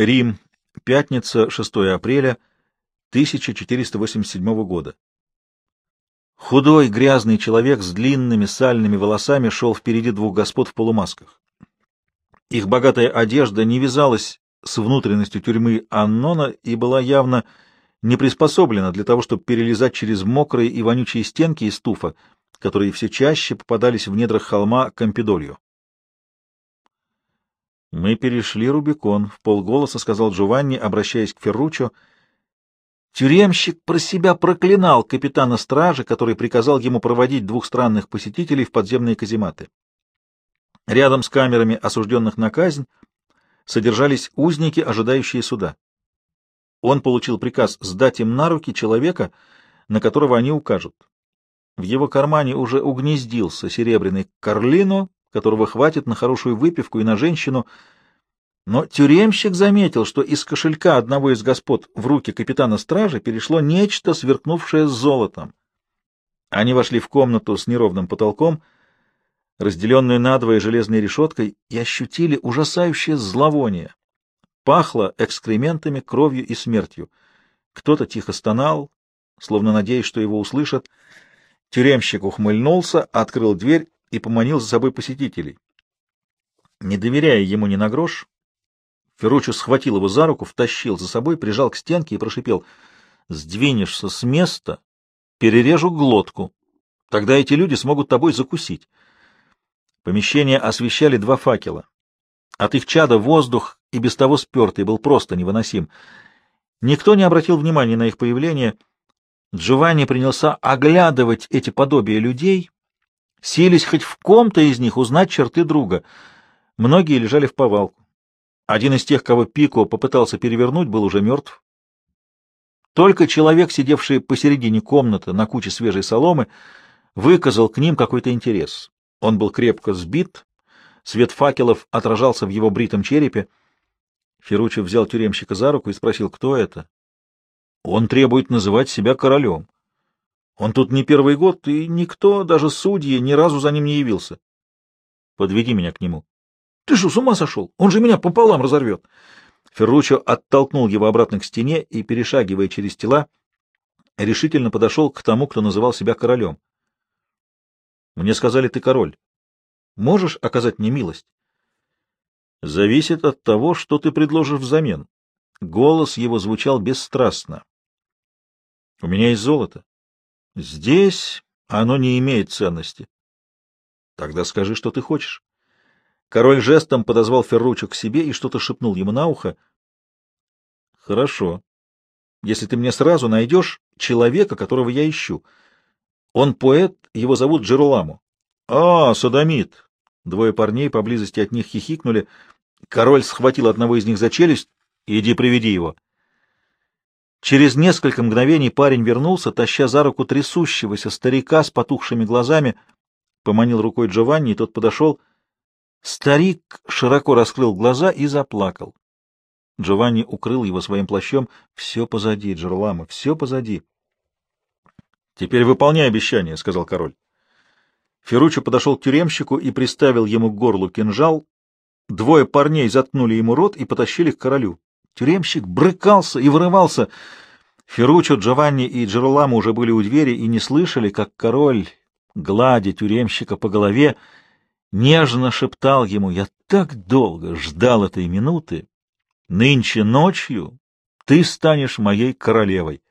Рим. Пятница, 6 апреля 1487 года. Худой, грязный человек с длинными сальными волосами шел впереди двух господ в полумасках. Их богатая одежда не вязалась с внутренностью тюрьмы Аннона и была явно не приспособлена для того, чтобы перелезать через мокрые и вонючие стенки из туфа, которые все чаще попадались в недрах холма Кампидолью. «Мы перешли Рубикон», — в полголоса сказал Джованни, обращаясь к Ферруччо. Тюремщик про себя проклинал капитана стражи, который приказал ему проводить двух странных посетителей в подземные казематы. Рядом с камерами осужденных на казнь содержались узники, ожидающие суда. Он получил приказ сдать им на руки человека, на которого они укажут. В его кармане уже угнездился серебряный карлино, которого хватит на хорошую выпивку и на женщину, но тюремщик заметил, что из кошелька одного из господ в руки капитана стражи перешло нечто, сверкнувшее золотом. Они вошли в комнату с неровным потолком, разделенную надвое железной решеткой, и ощутили ужасающее зловоние. Пахло экскрементами, кровью и смертью. Кто-то тихо стонал, словно надеясь, что его услышат. Тюремщик ухмыльнулся, открыл дверь и поманил за собой посетителей. Не доверяя ему ни на грош, Ферруччо схватил его за руку, втащил за собой, прижал к стенке и прошипел. — Сдвинешься с места, перережу глотку. Тогда эти люди смогут тобой закусить. Помещение освещали два факела. От их чада воздух и без того спертый был просто невыносим. Никто не обратил внимания на их появление. Джованни принялся оглядывать эти подобия людей, сились хоть в ком-то из них узнать черты друга. Многие лежали в повалку. Один из тех, кого Пико попытался перевернуть, был уже мертв. Только человек, сидевший посередине комнаты на куче свежей соломы, выказал к ним какой-то интерес. Он был крепко сбит, свет факелов отражался в его бритом черепе. Ферруччо взял тюремщика за руку и спросил, кто это. Он требует называть себя королем. Он тут не первый год, и никто, даже судьи, ни разу за ним не явился. Подведи меня к нему. Ты что, с ума сошел? Он же меня пополам разорвет. Ферруччо оттолкнул его обратно к стене и, перешагивая через тела, решительно подошел к тому, кто называл себя королем. Мне сказали, ты король. Можешь оказать мне милость? Зависит от того, что ты предложишь взамен. Голос его звучал бесстрастно. У меня есть золото. Здесь оно не имеет ценности. Тогда скажи, что ты хочешь. Король жестом подозвал Ферруччо к себе и что-то шепнул ему на ухо. — Хорошо. Если ты мне сразу найдешь человека, которого я ищу. Он поэт, его зовут Джероламо. — А, садомит! Двое парней поблизости от них хихикнули. Король схватил одного из них за челюсть. — Иди приведи его. Через несколько мгновений парень вернулся, таща за руку трясущегося старика с потухшими глазами. Поманил рукой Джованни, и тот подошел — Старик широко раскрыл глаза и заплакал. Джованни укрыл его своим плащом. «Все позади, Джерлама, все позади». «Теперь выполняй обещание», — сказал король. Ферруччо подошел к тюремщику и приставил ему к горлу кинжал. Двое парней заткнули ему рот и потащили к королю. Тюремщик брыкался и вырывался. Ферруччо, Джованни и Джеролама уже были у двери и не слышали, как король, гладя тюремщика по голове, — нежно шептал ему, «Я так долго ждал этой минуты. Нынче ночью ты станешь моей королевой».